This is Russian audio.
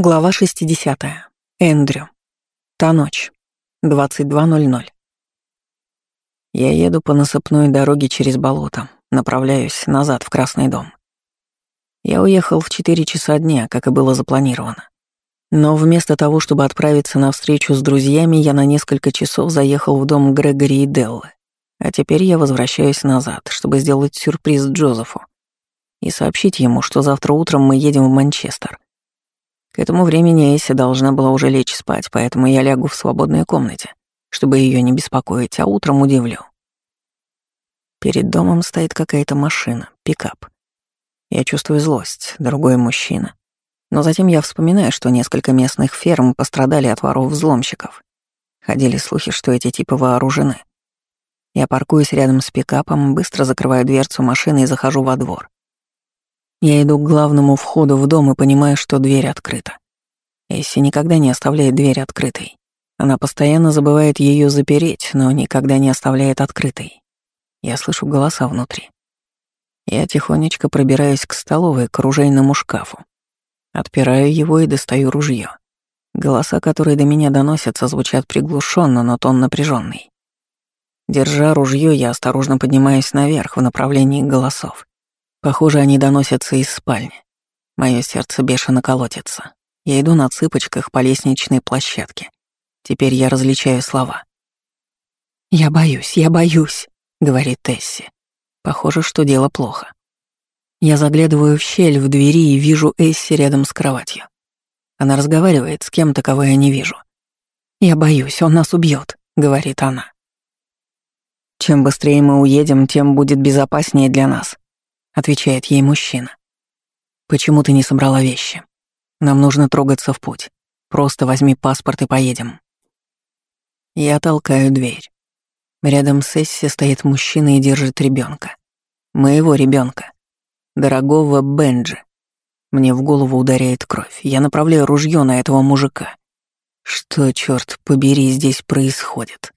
Глава 60. Эндрю. Та ночь. 22.00. Я еду по насыпной дороге через болото, направляюсь назад в Красный дом. Я уехал в 4 часа дня, как и было запланировано. Но вместо того, чтобы отправиться на встречу с друзьями, я на несколько часов заехал в дом Грегори и Деллы. А теперь я возвращаюсь назад, чтобы сделать сюрприз Джозефу и сообщить ему, что завтра утром мы едем в Манчестер — к этому времени Эсси должна была уже лечь спать, поэтому я лягу в свободной комнате, чтобы ее не беспокоить, а утром удивлю. Перед домом стоит какая-то машина, пикап. Я чувствую злость, другой мужчина. Но затем я вспоминаю, что несколько местных ферм пострадали от воров-взломщиков. Ходили слухи, что эти типы вооружены. Я паркуюсь рядом с пикапом, быстро закрываю дверцу машины и захожу во двор. Я иду к главному входу в дом и понимаю, что дверь открыта. Эсси никогда не оставляет дверь открытой. Она постоянно забывает ее запереть, но никогда не оставляет открытой. Я слышу голоса внутри. Я тихонечко пробираюсь к столовой, к оружейному шкафу. Отпираю его и достаю ружье. Голоса, которые до меня доносятся, звучат приглушенно, но тон напряженный. Держа ружье, я осторожно поднимаюсь наверх в направлении голосов. Похоже, они доносятся из спальни. Мое сердце бешено колотится. Я иду на цыпочках по лестничной площадке. Теперь я различаю слова. «Я боюсь, я боюсь», — говорит Тесси. Похоже, что дело плохо. Я заглядываю в щель в двери и вижу Эсси рядом с кроватью. Она разговаривает с кем-то, кого я не вижу. «Я боюсь, он нас убьет, говорит она. «Чем быстрее мы уедем, тем будет безопаснее для нас», отвечает ей мужчина. Почему ты не собрала вещи? Нам нужно трогаться в путь. Просто возьми паспорт и поедем. Я толкаю дверь. Рядом с Эсси стоит мужчина и держит ребенка. Моего ребенка, Дорогого Бенджи. Мне в голову ударяет кровь. Я направляю ружье на этого мужика. Что, черт побери, здесь происходит?